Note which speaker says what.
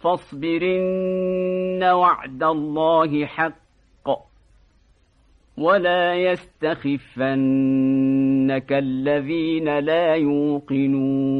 Speaker 1: فاصبرن وعد الله حق ولا يستخفنك الذين لا يوقنون